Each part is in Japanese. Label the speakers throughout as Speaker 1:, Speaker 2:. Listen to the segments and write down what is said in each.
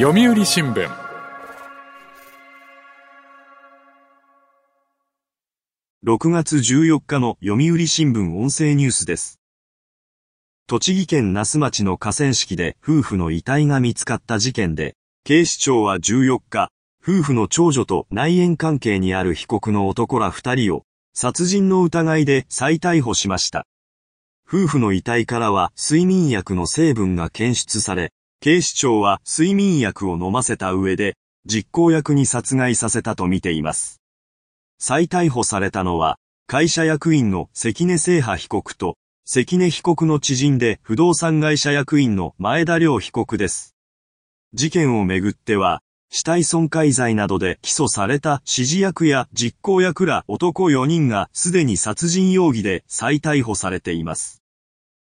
Speaker 1: 読売新聞
Speaker 2: 6月14日の読売新聞音声ニュースです。栃木県那須町の河川敷で夫婦の遺体が見つかった事件で、警視庁は14日、夫婦の長女と内縁関係にある被告の男ら2人を殺人の疑いで再逮捕しました。夫婦の遺体からは睡眠薬の成分が検出され、警視庁は睡眠薬を飲ませた上で、実行役に殺害させたと見ています。再逮捕されたのは、会社役員の関根聖波被告と、関根被告の知人で不動産会社役員の前田良被告です。事件をめぐっては、死体損壊罪などで起訴された指示役や実行役ら男4人がすでに殺人容疑で再逮捕されています。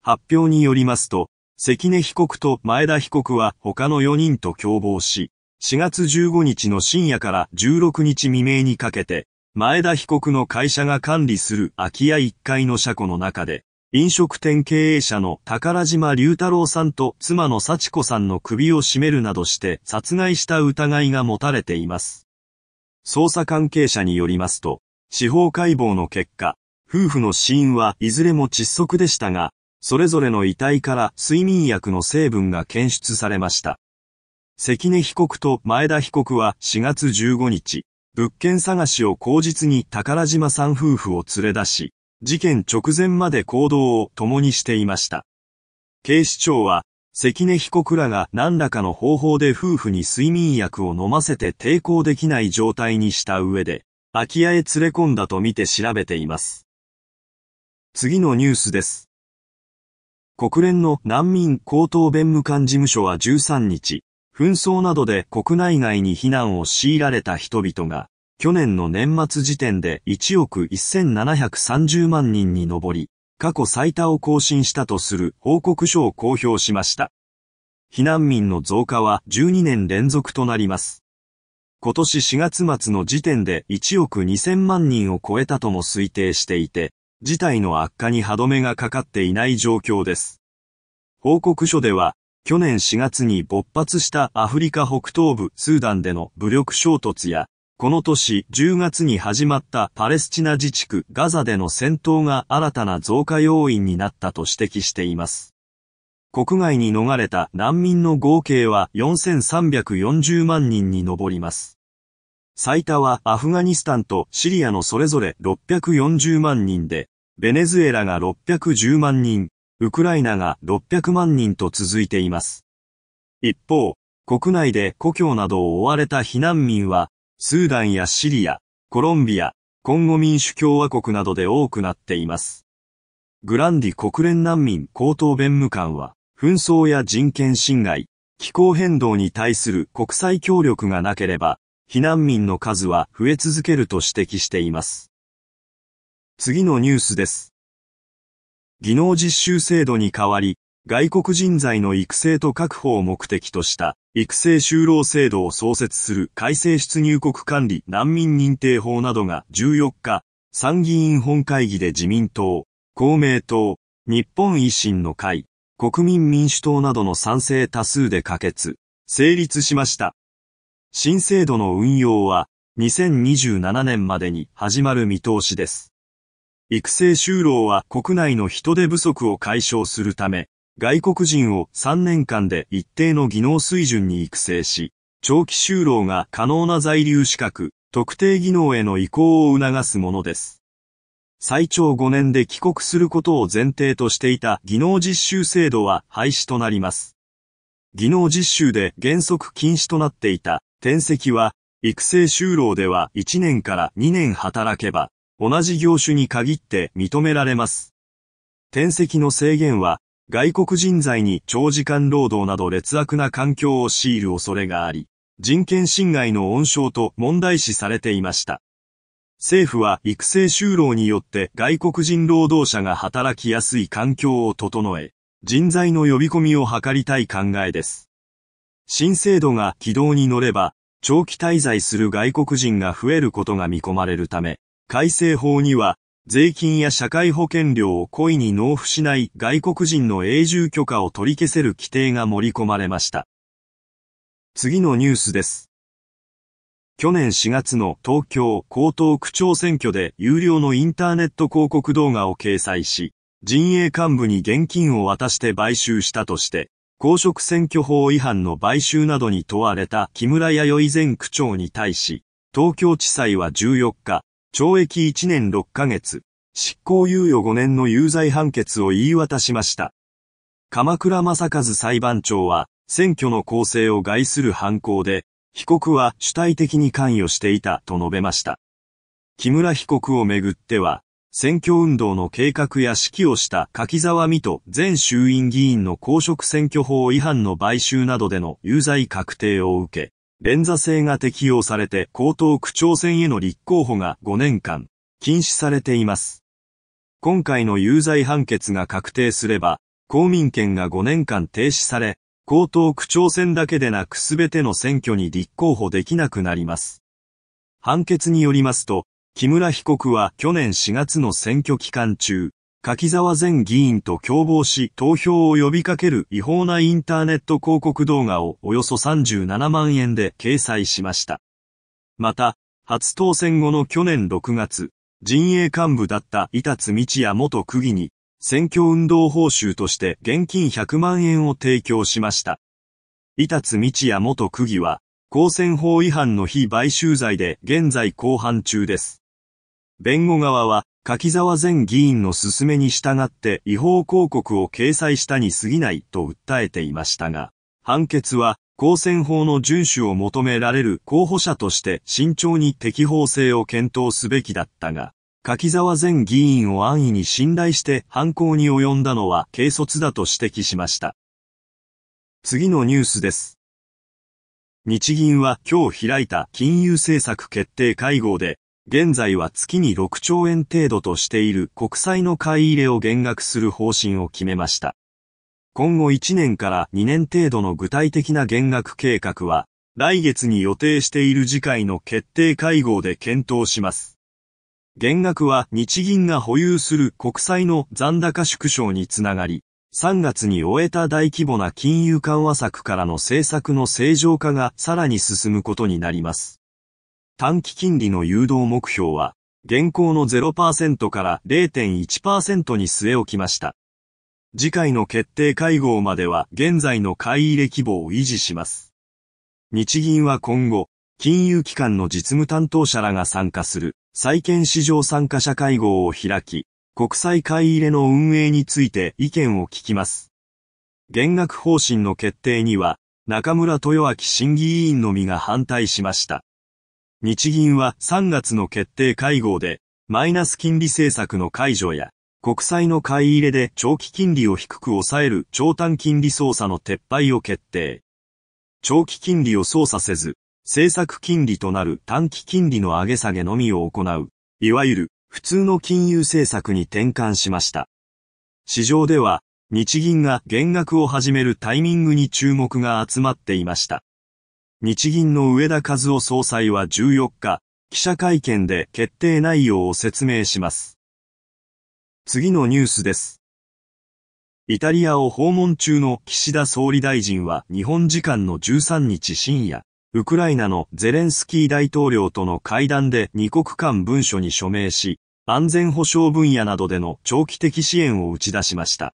Speaker 2: 発表によりますと、関根被告と前田被告は他の4人と共謀し、4月15日の深夜から16日未明にかけて、前田被告の会社が管理する空き家1階の車庫の中で、飲食店経営者の宝島隆太郎さんと妻の幸子さんの首を絞めるなどして殺害した疑いが持たれています。捜査関係者によりますと、司法解剖の結果、夫婦の死因はいずれも窒息でしたが、それぞれの遺体から睡眠薬の成分が検出されました。関根被告と前田被告は4月15日、物件探しを口実に宝島さん夫婦を連れ出し、事件直前まで行動を共にしていました。警視庁は、関根被告らが何らかの方法で夫婦に睡眠薬を飲ませて抵抗できない状態にした上で、空き家へ連れ込んだとみて調べています。次のニュースです。国連の難民高等弁務官事務所は13日、紛争などで国内外に避難を強いられた人々が、去年の年末時点で1億1730万人に上り、過去最多を更新したとする報告書を公表しました。避難民の増加は12年連続となります。今年4月末の時点で1億2000万人を超えたとも推定していて、事態の悪化に歯止めがかかっていない状況です。報告書では、去年4月に勃発したアフリカ北東部スーダンでの武力衝突や、この年10月に始まったパレスチナ自治区ガザでの戦闘が新たな増加要因になったと指摘しています。国外に逃れた難民の合計は4340万人に上ります。最多はアフガニスタンとシリアのそれぞれ640万人で、ベネズエラが610万人、ウクライナが600万人と続いています。一方、国内で故郷などを追われた避難民は、スーダンやシリア、コロンビア、コンゴ民主共和国などで多くなっています。グランディ国連難民高等弁務官は、紛争や人権侵害、気候変動に対する国際協力がなければ、避難民の数は増え続けると指摘しています。次のニュースです。技能実習制度に代わり、外国人材の育成と確保を目的とした育成就労制度を創設する改正出入国管理難民認定法などが14日、参議院本会議で自民党、公明党、日本維新の会、国民民主党などの賛成多数で可決、成立しました。新制度の運用は2027年までに始まる見通しです。育成就労は国内の人手不足を解消するため、外国人を3年間で一定の技能水準に育成し、長期就労が可能な在留資格、特定技能への移行を促すものです。最長5年で帰国することを前提としていた技能実習制度は廃止となります。技能実習で原則禁止となっていた転籍は、育成就労では1年から2年働けば、同じ業種に限って認められます。転籍の制限は、外国人材に長時間労働など劣悪な環境を強いる恐れがあり、人権侵害の温床と問題視されていました。政府は育成就労によって外国人労働者が働きやすい環境を整え、人材の呼び込みを図りたい考えです。新制度が軌道に乗れば、長期滞在する外国人が増えることが見込まれるため、改正法には、税金や社会保険料を故意に納付しない外国人の永住許可を取り消せる規定が盛り込まれました。次のニュースです。去年4月の東京江東区長選挙で有料のインターネット広告動画を掲載し、陣営幹部に現金を渡して買収したとして、公職選挙法違反の買収などに問われた木村弥生前区長に対し、東京地裁は14日、懲役1年6ヶ月、執行猶予5年の有罪判決を言い渡しました。鎌倉正和裁判長は、選挙の公正を害する犯行で、被告は主体的に関与していたと述べました。木村被告をめぐっては、選挙運動の計画や指揮をした柿沢美斗前衆院議員の公職選挙法違反の買収などでの有罪確定を受け、連座制が適用されて高等区長選への立候補が5年間禁止されています。今回の有罪判決が確定すれば、公民権が5年間停止され、高等区長選だけでなくすべての選挙に立候補できなくなります。判決によりますと、木村被告は去年4月の選挙期間中、柿沢前議員と共謀し投票を呼びかける違法なインターネット広告動画をおよそ37万円で掲載しました。また、初当選後の去年6月、陣営幹部だった板津道也元区議に、選挙運動報酬として現金100万円を提供しました。板津道也元区議は、公選法違反の非買収罪で現在公判中です。弁護側は、柿沢前議員の勧めに従って違法広告を掲載したに過ぎないと訴えていましたが、判決は公選法の遵守を求められる候補者として慎重に適法性を検討すべきだったが、柿沢前議員を安易に信頼して犯行に及んだのは軽率だと指摘しました。次のニュースです。日銀は今日開いた金融政策決定会合で現在は月に6兆円程度としている国債の買い入れを減額する方針を決めました。今後1年から2年程度の具体的な減額計画は、来月に予定している次回の決定会合で検討します。減額は日銀が保有する国債の残高縮小につながり、3月に終えた大規模な金融緩和策からの政策の正常化がさらに進むことになります。短期金利の誘導目標は、現行の0%から0.1%に据え置きました。次回の決定会合までは現在の買い入れ規模を維持します。日銀は今後、金融機関の実務担当者らが参加する債券市場参加者会合を開き、国債買い入れの運営について意見を聞きます。減額方針の決定には、中村豊明審議委員のみが反対しました。日銀は3月の決定会合で、マイナス金利政策の解除や、国債の買い入れで長期金利を低く抑える長短金利操作の撤廃を決定。長期金利を操作せず、政策金利となる短期金利の上げ下げのみを行う、いわゆる普通の金融政策に転換しました。市場では、日銀が減額を始めるタイミングに注目が集まっていました。日銀の上田和夫総裁は14日、記者会見で決定内容を説明します。次のニュースです。イタリアを訪問中の岸田総理大臣は日本時間の13日深夜、ウクライナのゼレンスキー大統領との会談で2国間文書に署名し、安全保障分野などでの長期的支援を打ち出しました。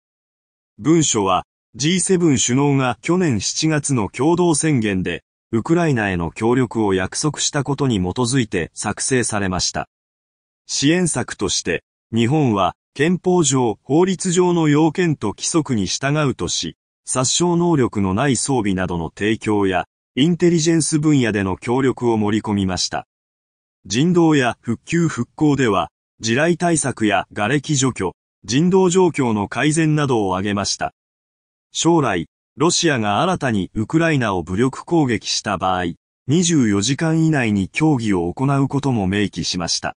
Speaker 2: 文書は G7 首脳が去年7月の共同宣言でウクライナへの協力を約束したことに基づいて作成されました。支援策として、日本は憲法上、法律上の要件と規則に従うとし、殺傷能力のない装備などの提供や、インテリジェンス分野での協力を盛り込みました。人道や復旧復興では、地雷対策や瓦礫除去、人道状況の改善などを挙げました。将来、ロシアが新たにウクライナを武力攻撃した場合、24時間以内に協議を行うことも明記しました。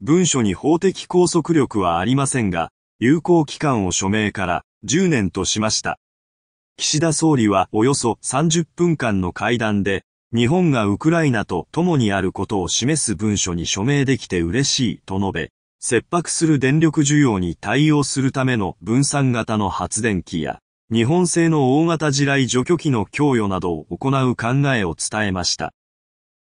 Speaker 2: 文書に法的拘束力はありませんが、有効期間を署名から10年としました。岸田総理はおよそ30分間の会談で、日本がウクライナと共にあることを示す文書に署名できて嬉しいと述べ、切迫する電力需要に対応するための分散型の発電機や、日本製の大型地雷除去機の供与などを行う考えを伝えました。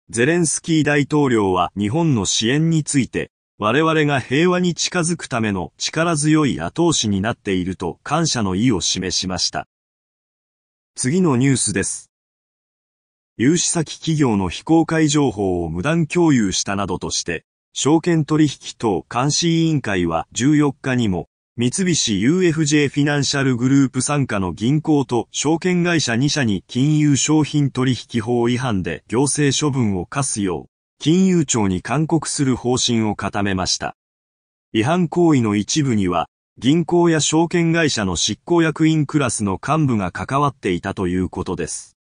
Speaker 2: ゼレンスキー大統領は日本の支援について、我々が平和に近づくための力強い後押しになっていると感謝の意を示しました。次のニュースです。融資先企業の非公開情報を無断共有したなどとして、証券取引等監視委員会は14日にも、三菱 UFJ フィナンシャルグループ参加の銀行と証券会社2社に金融商品取引法違反で行政処分を課すよう金融庁に勧告する方針を固めました。違反行為の一部には、銀行や証券会社の執行役員クラスの幹部が関わっていたということです。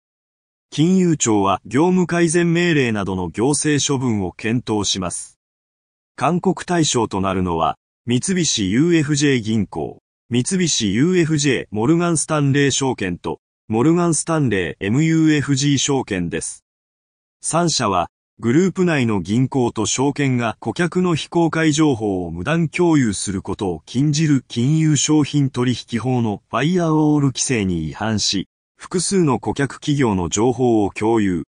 Speaker 2: 金融庁は業務改善命令などの行政処分を検討します。勧告対象となるのは、三菱 UFJ 銀行、三菱 UFJ モルガンスタンレー証券と、モルガンスタンレー MUFG 証券です。3社は、グループ内の銀行と証券が顧客の非公開情報を無断共有することを禁じる金融商品取引法のファイアウォール規制に違反し、複数の顧客企業の情報を共有。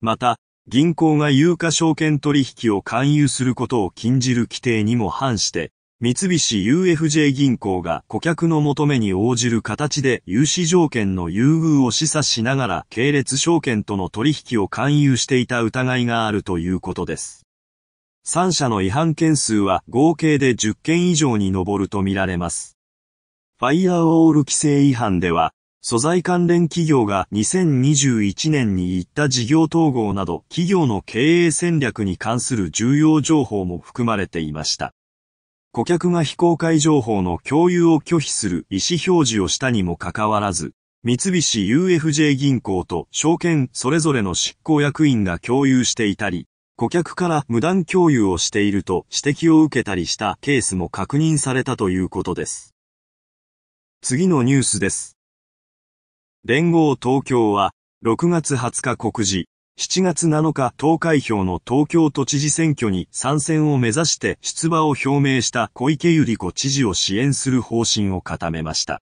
Speaker 2: また、銀行が有価証券取引を勧誘することを禁じる規定にも反して、三菱 UFJ 銀行が顧客の求めに応じる形で融資条件の優遇を示唆しながら系列証券との取引を勧誘していた疑いがあるということです。3社の違反件数は合計で10件以上に上るとみられます。ファイアウォール規制違反では、素材関連企業が2021年に行った事業統合など企業の経営戦略に関する重要情報も含まれていました。顧客が非公開情報の共有を拒否する意思表示をしたにもかかわらず、三菱 UFJ 銀行と証券それぞれの執行役員が共有していたり、顧客から無断共有をしていると指摘を受けたりしたケースも確認されたということです。次のニュースです。連合東京は6月20日告示、7月7日投開票の東京都知事選挙に参戦を目指して出馬を表明した小池百合子知事を支援する方針を固めました。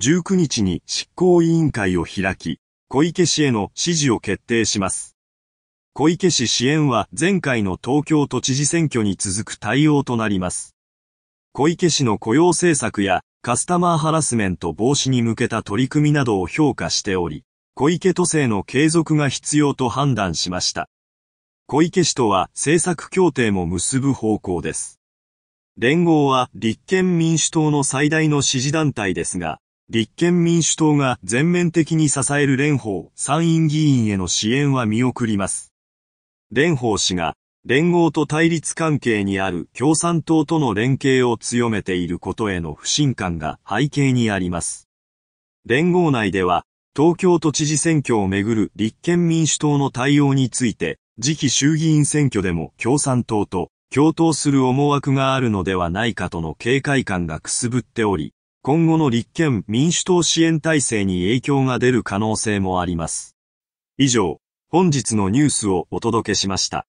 Speaker 2: 19日に執行委員会を開き、小池氏への支持を決定します。小池氏支援は前回の東京都知事選挙に続く対応となります。小池氏の雇用政策やカスタマーハラスメント防止に向けた取り組みなどを評価しており、小池都政の継続が必要と判断しました。小池氏とは政策協定も結ぶ方向です。連合は立憲民主党の最大の支持団体ですが、立憲民主党が全面的に支える蓮舫参院議員への支援は見送ります。蓮舫氏が連合と対立関係にある共産党との連携を強めていることへの不信感が背景にあります。連合内では東京都知事選挙をめぐる立憲民主党の対応について、次期衆議院選挙でも共産党と共闘する思惑があるのではないかとの警戒感がくすぶっており、今後の立憲民主党支援体制に影響が出る可能性もあります。以上、本日のニュースをお届けしました。